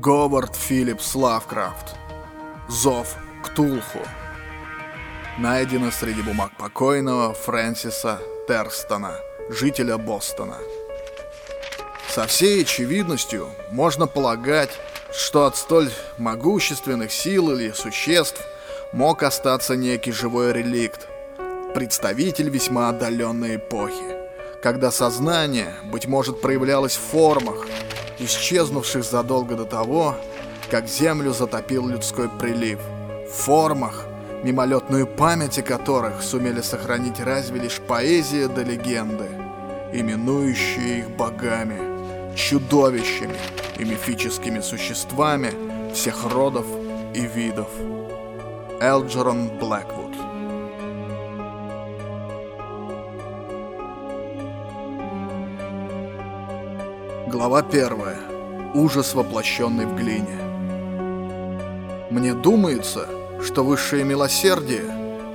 Говард Филлипс Лавкрафт. Зов Ктулху. Найдено среди бумаг покойного Фрэнсиса Терстона, жителя Бостона. Со всей очевидностью можно полагать, что от столь могущественных сил или существ мог остаться некий живой реликт, представитель весьма отдаленной эпохи, когда сознание, быть может, проявлялось в формах, исчезнувших задолго до того, как землю затопил людской прилив, в формах, мимолетную память о которых сумели сохранить разве лишь поэзия да легенды, именующие их богами, чудовищами и мифическими существами всех родов и видов. Элджерон Блэквуд Глава первая. Ужас, воплощенный в глине. Мне думается, что высшее милосердие,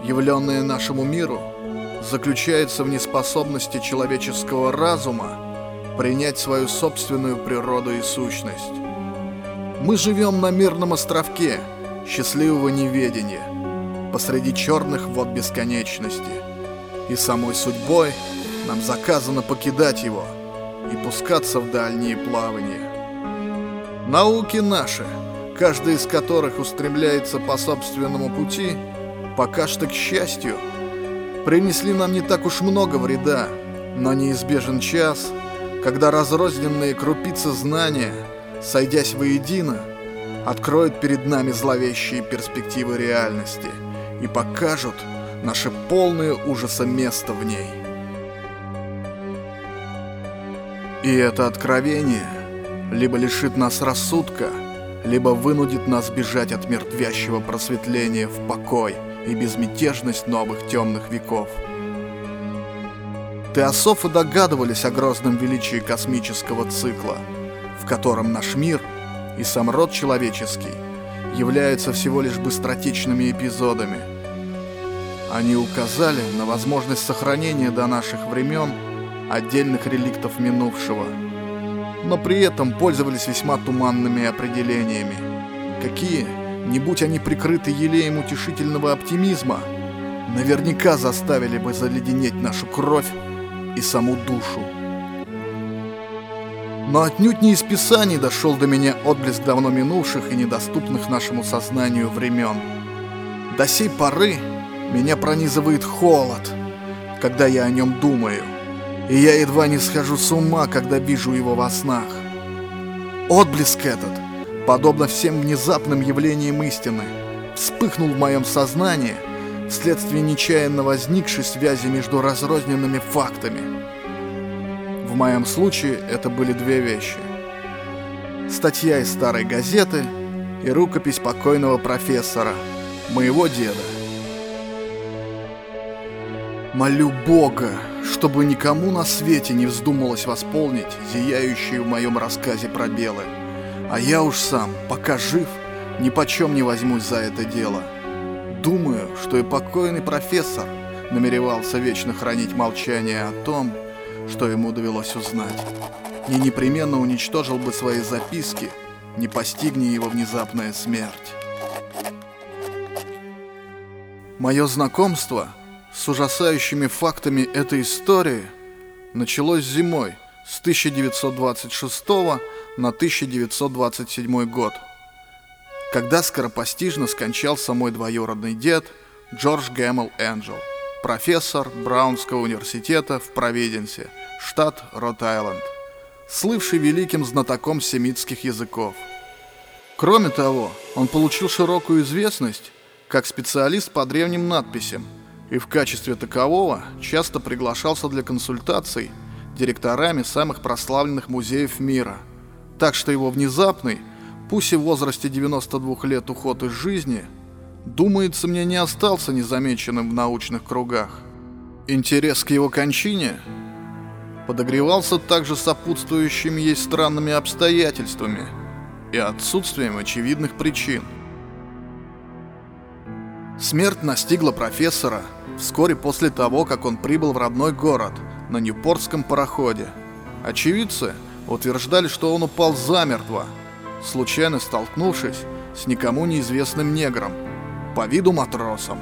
явленное нашему миру, заключается в неспособности человеческого разума принять свою собственную природу и сущность. Мы живем на мирном островке счастливого неведения, посреди черных вод бесконечности, и самой судьбой нам заказано покидать его – и пускаться в дальние плавания. Науки наши, каждая из которых устремляется по собственному пути, пока что, к счастью, принесли нам не так уж много вреда, но неизбежен час, когда разрозненные крупицы знания, сойдясь воедино, откроют перед нами зловещие перспективы реальности и покажут наше полное ужаса место в ней. И это откровение либо лишит нас рассудка, либо вынудит нас бежать от мертвящего просветления в покой и безмятежность новых темных веков. Теософы догадывались о грозном величии космического цикла, в котором наш мир и сам род человеческий являются всего лишь быстротечными эпизодами. Они указали на возможность сохранения до наших времен отдельных реликтов минувшего, но при этом пользовались весьма туманными определениями. Какие, не будь они прикрыты елеем утешительного оптимизма, наверняка заставили бы заледенеть нашу кровь и саму душу. Но отнюдь не из Писаний дошел до меня отблеск давно минувших и недоступных нашему сознанию времен. До сей поры меня пронизывает холод, когда я о нем думаю и я едва не схожу с ума, когда вижу его во снах. Отблеск этот, подобно всем внезапным явлениям истины, вспыхнул в моем сознании вследствие нечаянно возникшей связи между разрозненными фактами. В моем случае это были две вещи. Статья из старой газеты и рукопись покойного профессора, моего деда. Молю Бога, чтобы никому на свете не вздумалось восполнить зияющие в моем рассказе пробелы. А я уж сам, пока жив, ни почем не возьмусь за это дело. Думаю, что и покойный профессор намеревался вечно хранить молчание о том, что ему довелось узнать. И непременно уничтожил бы свои записки, не постигни его внезапная смерть. Мое знакомство с ужасающими фактами этой истории началось зимой с 1926 на 1927 год, когда скоропостижно скончался мой двоюродный дед Джордж Гэммел Энджел, профессор Браунского университета в Провиденсе, штат Рот-Айленд, слывший великим знатоком семитских языков. Кроме того, он получил широкую известность как специалист по древним надписям – и в качестве такового часто приглашался для консультаций директорами самых прославленных музеев мира. Так что его внезапный, пусть и в возрасте 92 лет уход из жизни, думается мне, не остался незамеченным в научных кругах. Интерес к его кончине подогревался также сопутствующими ей странными обстоятельствами и отсутствием очевидных причин. Смерть настигла профессора вскоре после того, как он прибыл в родной город на Ньюпортском пароходе. Очевидцы утверждали, что он упал замертво, случайно столкнувшись с никому неизвестным негром, по виду матросом,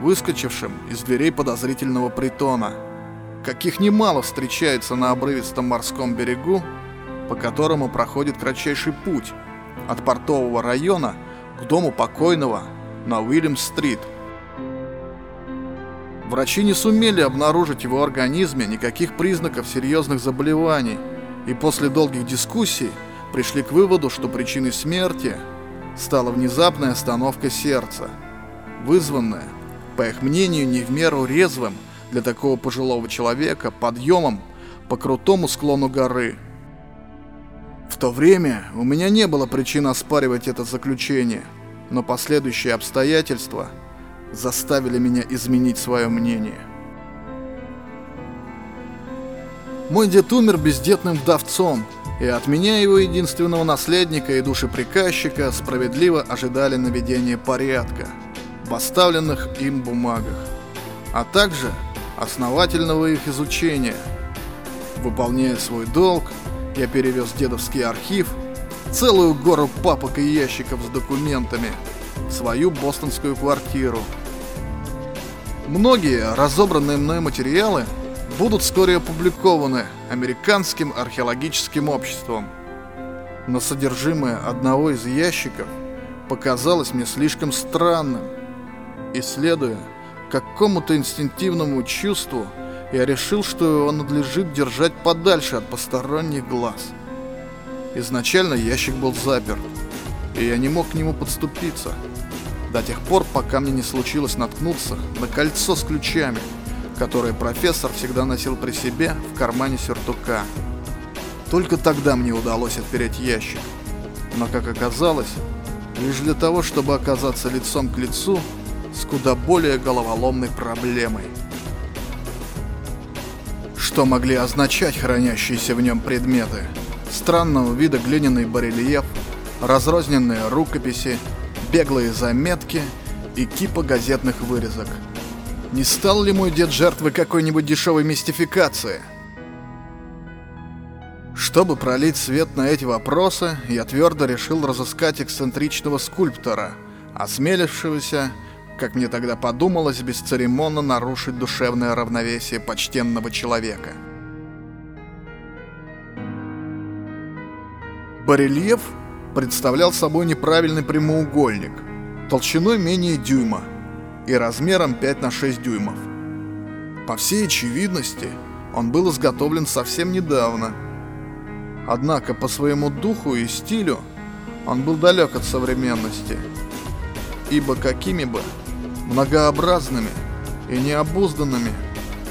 выскочившим из дверей подозрительного притона, каких немало встречается на обрывистом морском берегу, по которому проходит кратчайший путь от портового района к дому покойного на Уильям-стрит. Врачи не сумели обнаружить в его организме никаких признаков серьезных заболеваний и после долгих дискуссий пришли к выводу, что причиной смерти стала внезапная остановка сердца, вызванная, по их мнению, не в меру резвым для такого пожилого человека подъемом по крутому склону горы. В то время у меня не было причин оспаривать это заключение, но последующие обстоятельства заставили меня изменить свое мнение. Мой дед умер бездетным вдовцом, и от меня его единственного наследника и душеприказчика справедливо ожидали наведения порядка в оставленных им бумагах, а также основательного их изучения. Выполняя свой долг, я перевез дедовский архив, целую гору папок и ящиков с документами, свою бостонскую квартиру. Многие разобранные мной материалы будут вскоре опубликованы Американским археологическим обществом. Но содержимое одного из ящиков показалось мне слишком странным. Исследуя какому-то инстинктивному чувству, я решил, что его надлежит держать подальше от посторонних глаз. Изначально ящик был заперт, и я не мог к нему подступиться. До тех пор, пока мне не случилось наткнуться на кольцо с ключами – которое профессор всегда носил при себе в кармане сюртука. Только тогда мне удалось отпереть ящик. Но, как оказалось, лишь для того, чтобы оказаться лицом к лицу с куда более головоломной проблемой. Что могли означать хранящиеся в нем предметы? Странного вида глиняный барельеф, разрозненные рукописи, беглые заметки и кипа газетных вырезок – не стал ли мой дед жертвой какой-нибудь дешевой мистификации? Чтобы пролить свет на эти вопросы, я твердо решил разыскать эксцентричного скульптора, осмелившегося, как мне тогда подумалось, бесцеремонно нарушить душевное равновесие почтенного человека. Барельеф представлял собой неправильный прямоугольник, толщиной менее дюйма – и размером 5 на 6 дюймов. По всей очевидности, он был изготовлен совсем недавно. Однако по своему духу и стилю он был далек от современности, ибо какими бы многообразными и необузданными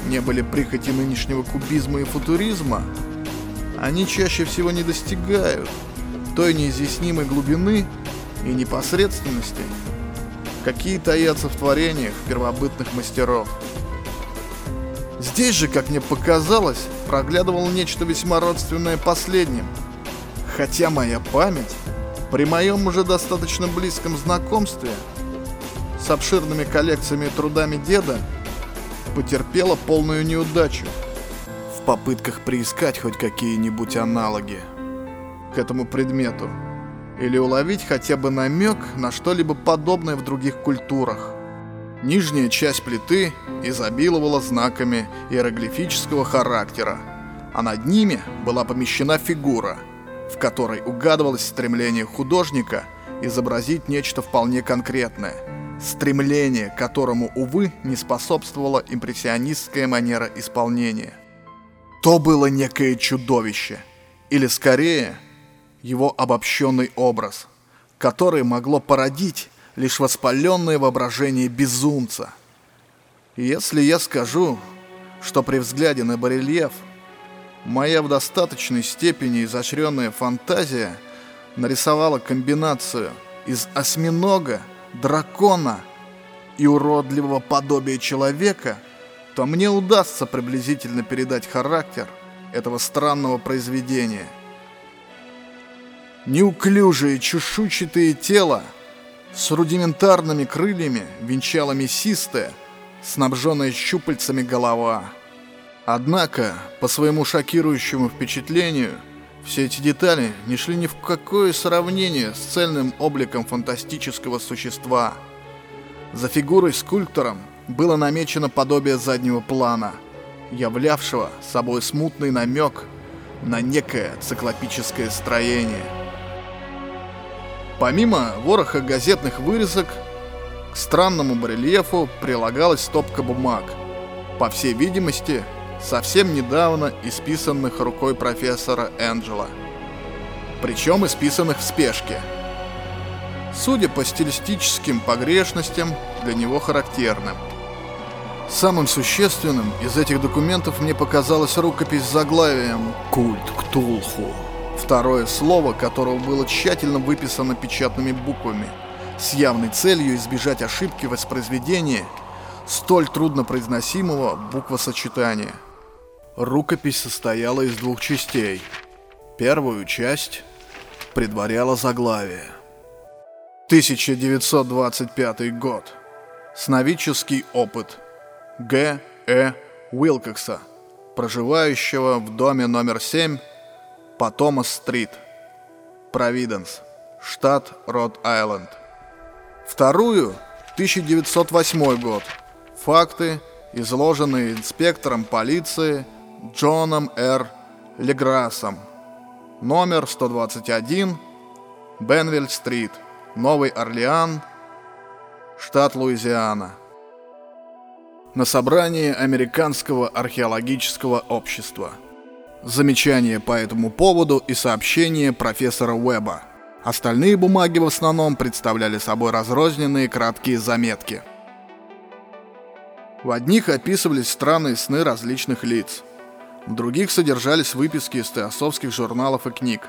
не были прихоти нынешнего кубизма и футуризма, они чаще всего не достигают той неизъяснимой глубины и непосредственности, какие таятся в творениях первобытных мастеров. Здесь же, как мне показалось, проглядывало нечто весьма родственное последним. Хотя моя память, при моем уже достаточно близком знакомстве с обширными коллекциями и трудами деда, потерпела полную неудачу в попытках приискать хоть какие-нибудь аналоги к этому предмету или уловить хотя бы намек на что-либо подобное в других культурах. Нижняя часть плиты изобиловала знаками иероглифического характера, а над ними была помещена фигура, в которой угадывалось стремление художника изобразить нечто вполне конкретное, стремление, которому, увы, не способствовала импрессионистская манера исполнения. То было некое чудовище, или скорее – его обобщенный образ, который могло породить лишь воспаленное воображение безумца. Если я скажу, что при взгляде на барельеф моя в достаточной степени изощренная фантазия нарисовала комбинацию из осьминога, дракона и уродливого подобия человека, то мне удастся приблизительно передать характер этого странного произведения – Неуклюжее чешуйчатое тело с рудиментарными крыльями венчала мясистая, снабженная щупальцами голова. Однако, по своему шокирующему впечатлению, Все эти детали не шли ни в какое сравнение с цельным обликом фантастического существа. За фигурой скульптором было намечено подобие заднего плана, являвшего собой смутный намек на некое циклопическое строение. Помимо вороха газетных вырезок, к странному барельефу прилагалась стопка бумаг, по всей видимости, совсем недавно исписанных рукой профессора Энджела. Причем исписанных в спешке. Судя по стилистическим погрешностям, для него характерным. Самым существенным из этих документов мне показалась рукопись с заглавием «Культ Ктулху», второе слово которого было тщательно выписано печатными буквами, с явной целью избежать ошибки воспроизведения столь труднопроизносимого буквосочетания – Рукопись состояла из двух частей. Первую часть предваряла заглавие. 1925 год. Сновидческий опыт. Г. Э. Уилкокса, проживающего в доме номер 7 по Томас-стрит, Провиденс, штат Род-Айленд. Вторую – 1908 год. Факты, изложенные инспектором полиции – Джоном Р. Леграсом. Номер 121, Бенвиль-стрит, Новый Орлеан, штат Луизиана. На собрании Американского археологического общества. Замечание по этому поводу и сообщение профессора Уэба. Остальные бумаги в основном представляли собой разрозненные краткие заметки. В одних описывались странные сны различных лиц – в других содержались выписки из теософских журналов и книг.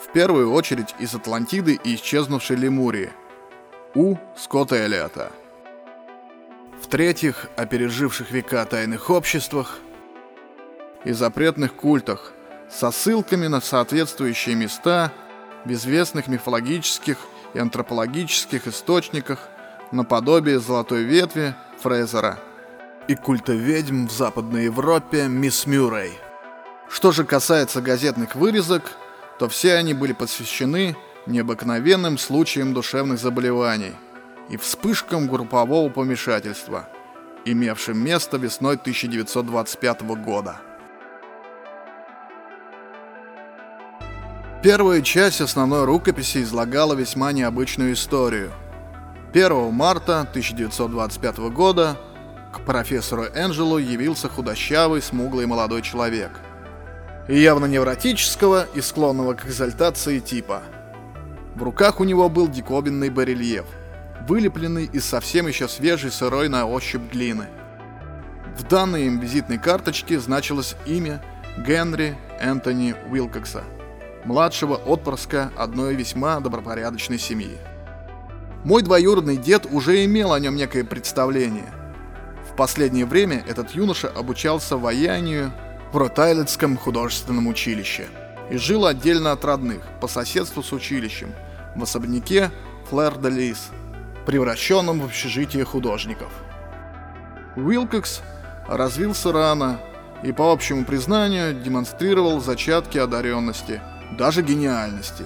В первую очередь из Атлантиды и исчезнувшей Лемурии. У. Скотта Элиота. В-третьих, о переживших века тайных обществах и запретных культах со ссылками на соответствующие места в известных мифологических и антропологических источниках наподобие Золотой Ветви Фрейзера – и культа ведьм в Западной Европе мисс Мюррей. Что же касается газетных вырезок, то все они были посвящены необыкновенным случаям душевных заболеваний и вспышкам группового помешательства, имевшим место весной 1925 года. Первая часть основной рукописи излагала весьма необычную историю. 1 марта 1925 года к профессору Энджелу явился худощавый, смуглый молодой человек. Явно невротического и склонного к экзальтации типа. В руках у него был диковинный барельеф, вылепленный из совсем еще свежей сырой на ощупь глины. В данной им визитной карточке значилось имя Генри Энтони Уилкокса, младшего отпрыска одной весьма добропорядочной семьи. Мой двоюродный дед уже имел о нем некое представление – в последнее время этот юноша обучался ваянию в Ротайлендском художественном училище и жил отдельно от родных, по соседству с училищем, в особняке Флэр де Лис, превращенном в общежитие художников. Уилкокс развился рано и, по общему признанию, демонстрировал зачатки одаренности, даже гениальности,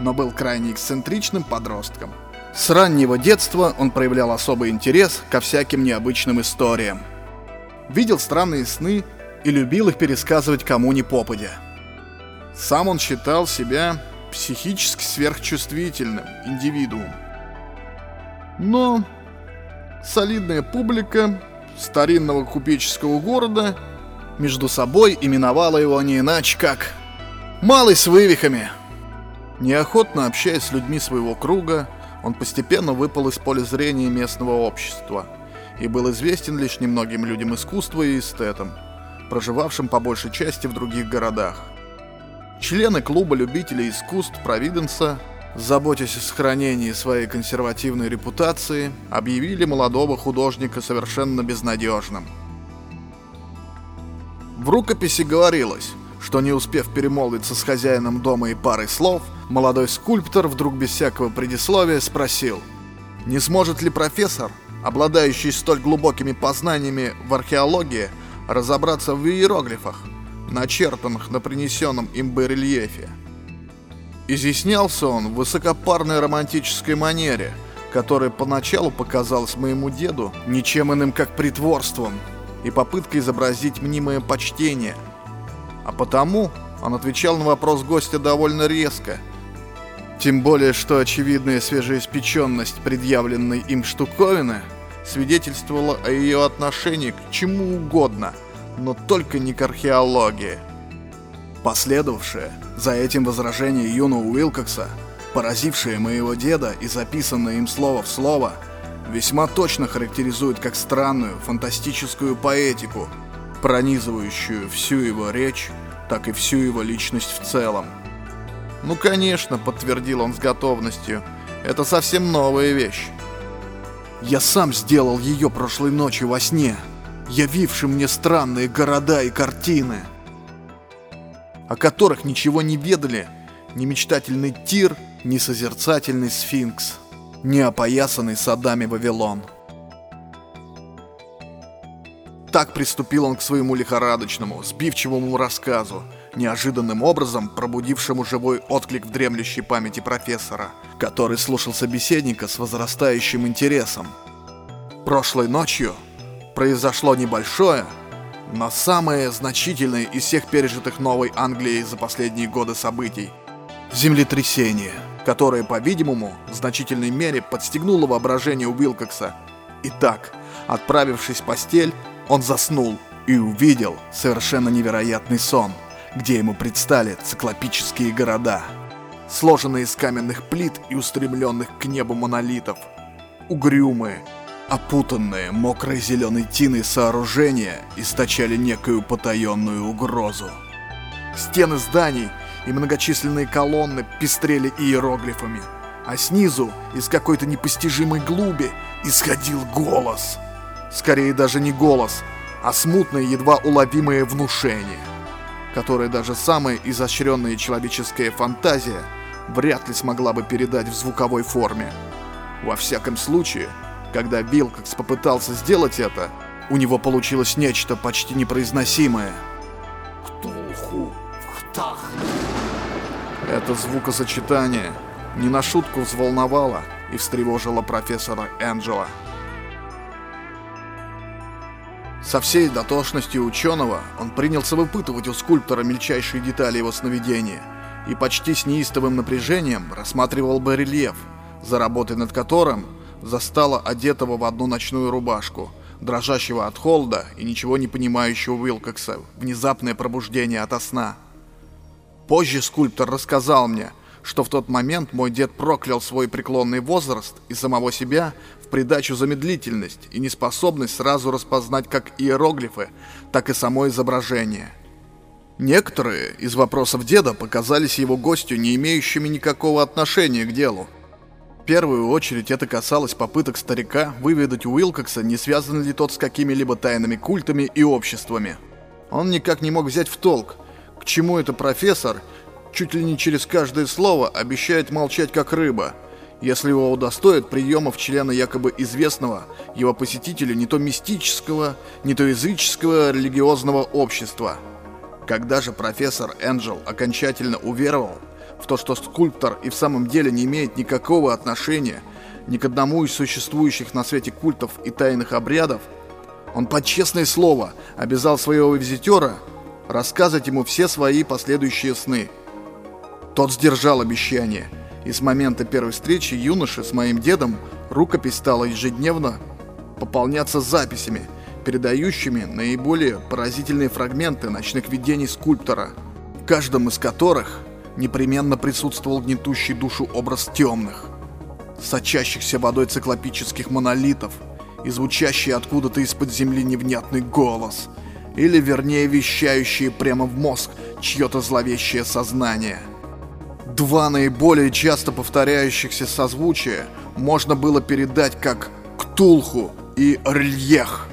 но был крайне эксцентричным подростком – с раннего детства он проявлял особый интерес ко всяким необычным историям. Видел странные сны и любил их пересказывать кому ни попадя. Сам он считал себя психически сверхчувствительным индивидуумом. Но солидная публика старинного купеческого города между собой именовала его не иначе как «малый с вывихами». Неохотно общаясь с людьми своего круга, он постепенно выпал из поля зрения местного общества и был известен лишь немногим людям искусства и эстетам, проживавшим по большей части в других городах. Члены клуба любителей искусств Провиденса, заботясь о сохранении своей консервативной репутации, объявили молодого художника совершенно безнадежным. В рукописи говорилось, что не успев перемолвиться с хозяином дома и парой слов – Молодой скульптор вдруг без всякого предисловия спросил, не сможет ли профессор, обладающий столь глубокими познаниями в археологии, разобраться в иероглифах, начертанных на принесенном им барельефе. Изъяснялся он в высокопарной романтической манере, которая поначалу показалась моему деду ничем иным, как притворством и попыткой изобразить мнимое почтение. А потому он отвечал на вопрос гостя довольно резко, тем более, что очевидная свежеиспеченность предъявленной им штуковины свидетельствовала о ее отношении к чему угодно, но только не к археологии. Последовавшее за этим возражение юного Уилкокса, поразившее моего деда и записанное им слово в слово, весьма точно характеризует как странную фантастическую поэтику, пронизывающую всю его речь, так и всю его личность в целом. «Ну, конечно», — подтвердил он с готовностью. «Это совсем новая вещь». «Я сам сделал ее прошлой ночью во сне, явивший мне странные города и картины, о которых ничего не ведали ни мечтательный Тир, ни созерцательный Сфинкс, ни опоясанный садами Вавилон». Так приступил он к своему лихорадочному, сбивчивому рассказу, неожиданным образом пробудившему живой отклик в дремлющей памяти профессора, который слушал собеседника с возрастающим интересом. Прошлой ночью произошло небольшое, но самое значительное из всех пережитых Новой Англией за последние годы событий – землетрясение, которое, по-видимому, в значительной мере подстегнуло воображение Уилкокса. Итак, отправившись в постель, он заснул и увидел совершенно невероятный сон – где ему предстали циклопические города, сложенные из каменных плит и устремленных к небу монолитов, угрюмые, опутанные мокрой зеленой тиной сооружения источали некую потаенную угрозу. Стены зданий и многочисленные колонны пестрели иероглифами, а снизу, из какой-то непостижимой глуби, исходил голос. Скорее даже не голос, а смутное, едва уловимое внушение которые даже самая изощренная человеческая фантазия вряд ли смогла бы передать в звуковой форме. Во всяком случае, когда Вилкокс попытался сделать это, у него получилось нечто почти непроизносимое. Ктулху, ктах. Это звукосочетание не на шутку взволновало и встревожило профессора Энджела. Со всей дотошностью ученого он принялся выпытывать у скульптора мельчайшие детали его сновидения и почти с неистовым напряжением рассматривал барельеф, за работой над которым застала одетого в одну ночную рубашку, дрожащего от холода и ничего не понимающего Уилкокса, внезапное пробуждение ото сна. Позже скульптор рассказал мне, что в тот момент мой дед проклял свой преклонный возраст и самого себя в придачу замедлительность и неспособность сразу распознать как иероглифы, так и само изображение. Некоторые из вопросов деда показались его гостю не имеющими никакого отношения к делу. В первую очередь это касалось попыток старика выведать у Уилкокса, не связан ли тот с какими-либо тайными культами и обществами. Он никак не мог взять в толк, к чему это профессор чуть ли не через каждое слово обещает молчать как рыба, если его удостоят приемов члена якобы известного его посетителю не то мистического, не то языческого религиозного общества. Когда же профессор Энджел окончательно уверовал в то, что скульптор и в самом деле не имеет никакого отношения ни к одному из существующих на свете культов и тайных обрядов, он под честное слово обязал своего визитера рассказать ему все свои последующие сны – тот сдержал обещание, и с момента первой встречи юноши с моим дедом рукопись стала ежедневно пополняться записями, передающими наиболее поразительные фрагменты ночных видений скульптора, в каждом из которых непременно присутствовал гнетущий душу образ темных, сочащихся водой циклопических монолитов и звучащий откуда-то из-под земли невнятный голос, или вернее вещающий прямо в мозг чье-то зловещее сознание – Два наиболее часто повторяющихся созвучия можно было передать как «ктулху» и «рельех».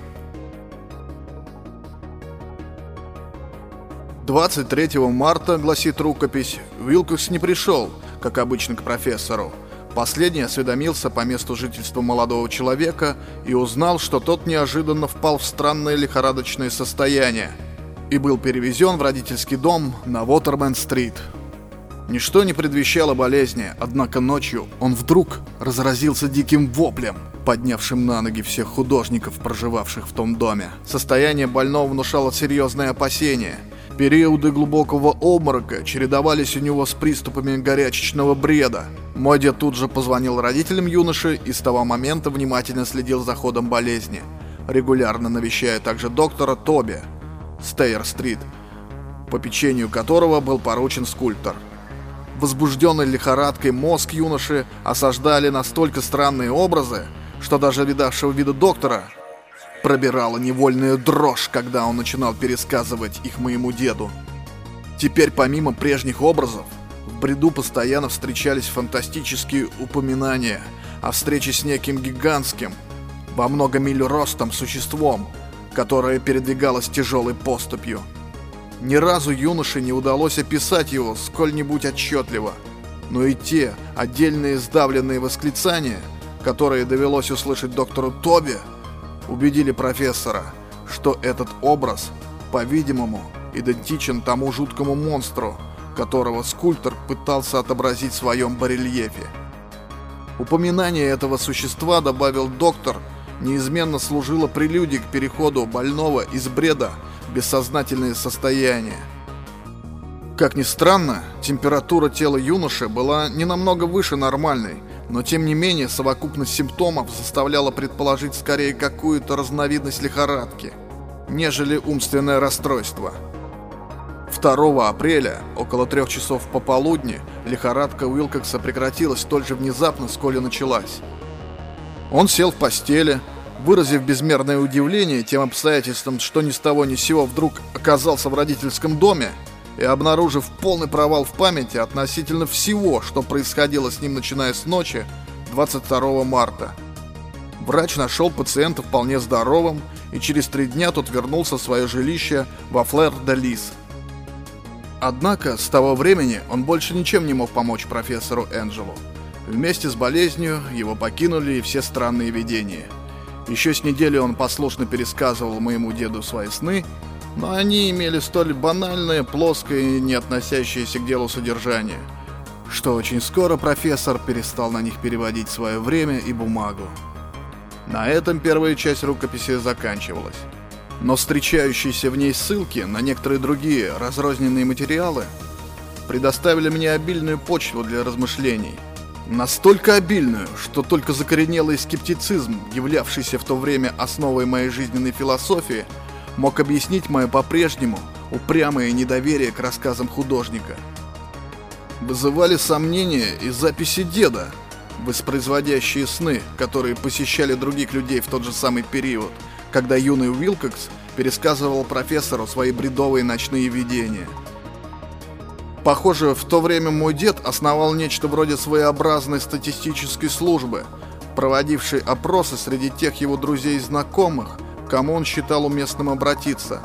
23 марта, гласит рукопись, Вилкокс не пришел, как обычно, к профессору. Последний осведомился по месту жительства молодого человека и узнал, что тот неожиданно впал в странное лихорадочное состояние. и был перевезен в родительский дом на Уотермен-стрит. Ничто не предвещало болезни, однако ночью он вдруг разразился диким воплем, поднявшим на ноги всех художников, проживавших в том доме. Состояние больного внушало серьезные опасения. Периоды глубокого обморока чередовались у него с приступами горячечного бреда. Мой дед тут же позвонил родителям юноши и с того момента внимательно следил за ходом болезни, регулярно навещая также доктора Тоби, Стейер-стрит, по печенью которого был поручен скульптор. Возбужденный лихорадкой мозг юноши осаждали настолько странные образы, что даже видавшего вида доктора пробирала невольная дрожь, когда он начинал пересказывать их моему деду. Теперь помимо прежних образов, в бреду постоянно встречались фантастические упоминания о встрече с неким гигантским, во много миль ростом существом, которое передвигалось тяжелой поступью. Ни разу юноше не удалось описать его сколь-нибудь отчетливо, но и те отдельные сдавленные восклицания, которые довелось услышать доктору Тоби, убедили профессора, что этот образ, по-видимому, идентичен тому жуткому монстру, которого скульптор пытался отобразить в своем барельефе. Упоминание этого существа, добавил доктор, неизменно служило прелюдией к переходу больного из бреда бессознательное состояние. Как ни странно, температура тела юноши была не намного выше нормальной, но тем не менее совокупность симптомов заставляла предположить скорее какую-то разновидность лихорадки, нежели умственное расстройство. 2 апреля, около трех часов пополудни, лихорадка Уилкокса прекратилась столь же внезапно, сколь и началась. Он сел в постели, выразив безмерное удивление тем обстоятельством, что ни с того ни с сего вдруг оказался в родительском доме, и обнаружив полный провал в памяти относительно всего, что происходило с ним начиная с ночи 22 марта. Врач нашел пациента вполне здоровым, и через три дня тот вернулся в свое жилище во Флэр-де-Лис. Однако с того времени он больше ничем не мог помочь профессору Энджелу. Вместе с болезнью его покинули и все странные видения – еще с недели он послушно пересказывал моему деду свои сны, но они имели столь банальное, плоское и не относящееся к делу содержание, что очень скоро профессор перестал на них переводить свое время и бумагу. На этом первая часть рукописи заканчивалась. Но встречающиеся в ней ссылки на некоторые другие разрозненные материалы предоставили мне обильную почву для размышлений – Настолько обильную, что только закоренелый скептицизм, являвшийся в то время основой моей жизненной философии, мог объяснить мое по-прежнему упрямое недоверие к рассказам художника. Вызывали сомнения и записи деда, воспроизводящие сны, которые посещали других людей в тот же самый период, когда юный Уилкокс пересказывал профессору свои бредовые ночные видения – Похоже, в то время мой дед основал нечто вроде своеобразной статистической службы, проводившей опросы среди тех его друзей и знакомых, кому он считал уместным обратиться.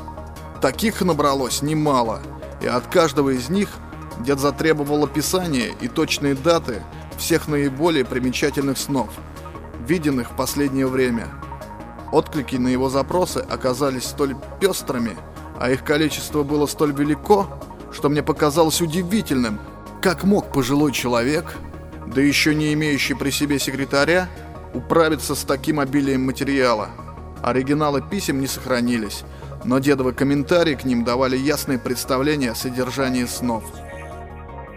Таких набралось немало, и от каждого из них дед затребовал описание и точные даты всех наиболее примечательных снов, виденных в последнее время. Отклики на его запросы оказались столь пестрыми, а их количество было столь велико, что мне показалось удивительным, как мог пожилой человек, да еще не имеющий при себе секретаря, управиться с таким обилием материала. Оригиналы писем не сохранились, но дедовы комментарии к ним давали ясное представление о содержании снов.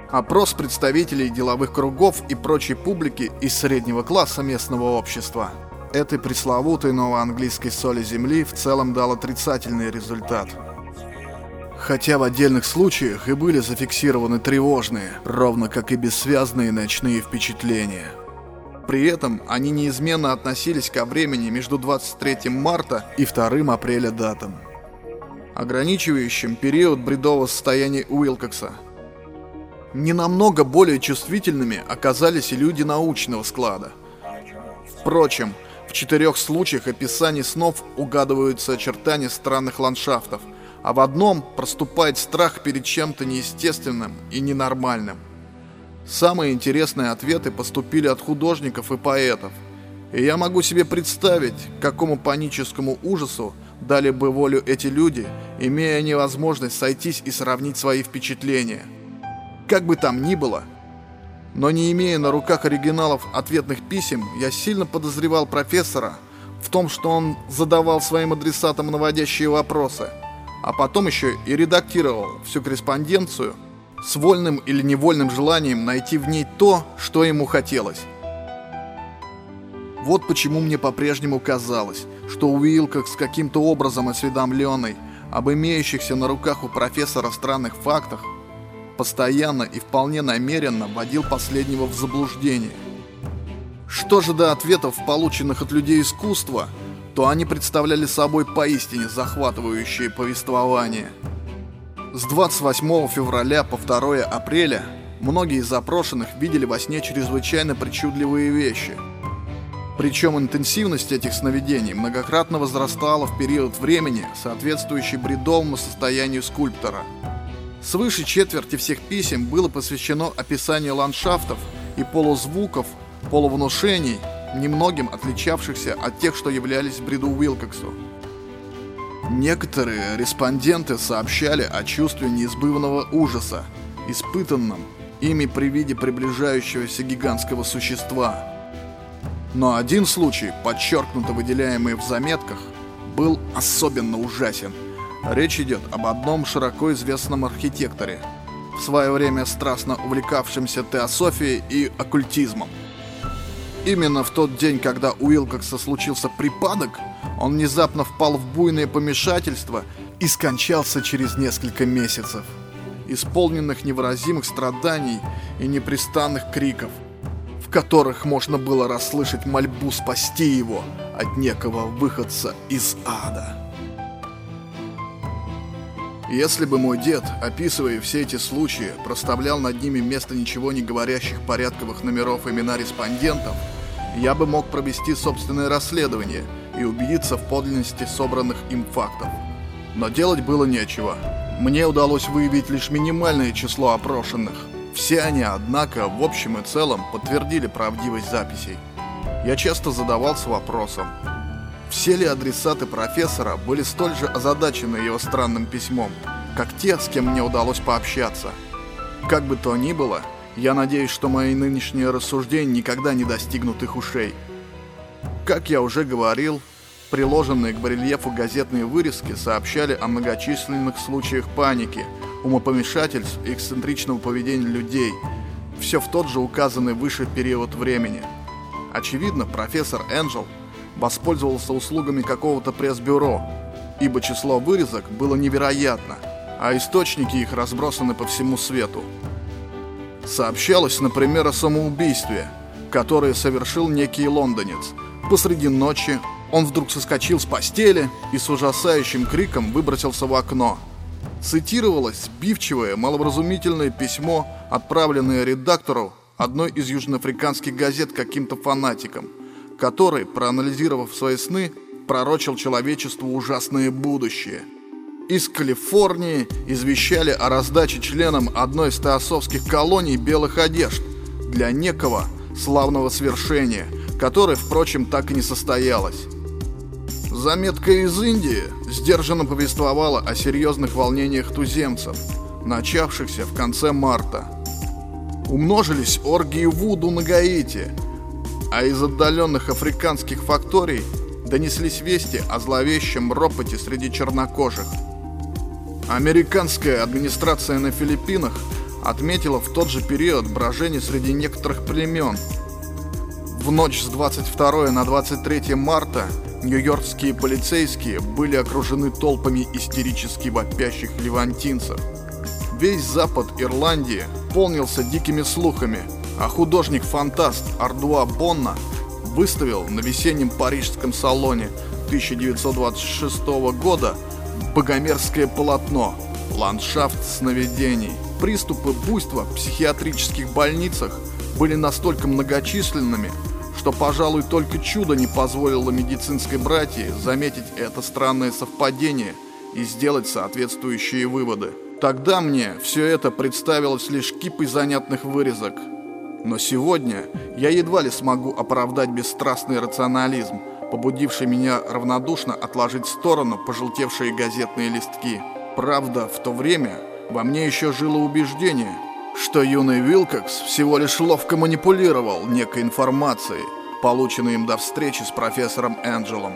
Опрос представителей деловых кругов и прочей публики из среднего класса местного общества этой пресловутой новоанглийской соли земли в целом дал отрицательный результат – Хотя в отдельных случаях и были зафиксированы тревожные, ровно как и бессвязные ночные впечатления. При этом они неизменно относились ко времени между 23 марта и 2 апреля датам, ограничивающим период бредового состояния Уилкокса. Не намного более чувствительными оказались и люди научного склада. Впрочем, в четырех случаях описаний снов угадываются очертания странных ландшафтов, а в одном проступает страх перед чем-то неестественным и ненормальным. Самые интересные ответы поступили от художников и поэтов, и я могу себе представить, какому паническому ужасу дали бы волю эти люди, имея невозможность сойтись и сравнить свои впечатления. Как бы там ни было, но не имея на руках оригиналов ответных писем, я сильно подозревал профессора в том, что он задавал своим адресатам наводящие вопросы, а потом еще и редактировал всю корреспонденцию с вольным или невольным желанием найти в ней то, что ему хотелось. Вот почему мне по-прежнему казалось, что Уилкокс каким-то образом осведомленный об имеющихся на руках у профессора странных фактах, постоянно и вполне намеренно вводил последнего в заблуждение. Что же до ответов, полученных от людей искусства, то они представляли собой поистине захватывающее повествование. С 28 февраля по 2 апреля многие из запрошенных видели во сне чрезвычайно причудливые вещи – причем интенсивность этих сновидений многократно возрастала в период времени, соответствующий бредовому состоянию скульптора. Свыше четверти всех писем было посвящено описанию ландшафтов и полузвуков, полувнушений, немногим отличавшихся от тех, что являлись бреду Уилкоксу. Некоторые респонденты сообщали о чувстве неизбывного ужаса, испытанном ими при виде приближающегося гигантского существа – но один случай, подчеркнуто выделяемый в заметках, был особенно ужасен. Речь идет об одном широко известном архитекторе, в свое время страстно увлекавшемся теософией и оккультизмом. Именно в тот день, когда у Уилкокса случился припадок, он внезапно впал в буйное помешательство и скончался через несколько месяцев, исполненных невыразимых страданий и непрестанных криков – которых можно было расслышать мольбу спасти его от некого выходца из ада. Если бы мой дед, описывая все эти случаи, проставлял над ними вместо ничего не говорящих порядковых номеров имена респондентов, я бы мог провести собственное расследование и убедиться в подлинности собранных им фактов. Но делать было нечего. Мне удалось выявить лишь минимальное число опрошенных – все они, однако, в общем и целом подтвердили правдивость записей. Я часто задавался вопросом, все ли адресаты профессора были столь же озадачены его странным письмом, как те, с кем мне удалось пообщаться. Как бы то ни было, я надеюсь, что мои нынешние рассуждения никогда не достигнут их ушей. Как я уже говорил, приложенные к барельефу газетные вырезки сообщали о многочисленных случаях паники – умопомешательств и эксцентричного поведения людей, все в тот же указанный выше период времени. Очевидно, профессор Энджел воспользовался услугами какого-то пресс-бюро, ибо число вырезок было невероятно, а источники их разбросаны по всему свету. Сообщалось, например, о самоубийстве, которое совершил некий лондонец. Посреди ночи он вдруг соскочил с постели и с ужасающим криком выбросился в окно – цитировалось сбивчивое, маловразумительное письмо, отправленное редактору одной из южноафриканских газет каким-то фанатиком, который, проанализировав свои сны, пророчил человечеству ужасное будущее. Из Калифорнии извещали о раздаче членам одной из теософских колоний белых одежд для некого славного свершения, которое, впрочем, так и не состоялось. Заметка из Индии сдержанно повествовала о серьезных волнениях туземцев, начавшихся в конце марта. Умножились оргии Вуду на Гаити, а из отдаленных африканских факторий донеслись вести о зловещем ропоте среди чернокожих. Американская администрация на Филиппинах отметила в тот же период брожение среди некоторых племен. В ночь с 22 на 23 марта Нью-Йоркские полицейские были окружены толпами истерически вопящих левантинцев. Весь запад Ирландии полнился дикими слухами, а художник-фантаст Ардуа Бонна выставил на весеннем парижском салоне 1926 года богомерзкое полотно «Ландшафт сновидений». Приступы буйства в психиатрических больницах были настолько многочисленными, что, пожалуй, только чудо не позволило медицинской братье заметить это странное совпадение и сделать соответствующие выводы. Тогда мне все это представилось лишь кипой занятных вырезок. Но сегодня я едва ли смогу оправдать бесстрастный рационализм, побудивший меня равнодушно отложить в сторону пожелтевшие газетные листки. Правда, в то время во мне еще жило убеждение, что юный Вилкокс всего лишь ловко манипулировал некой информацией, полученной им до встречи с профессором Энджелом.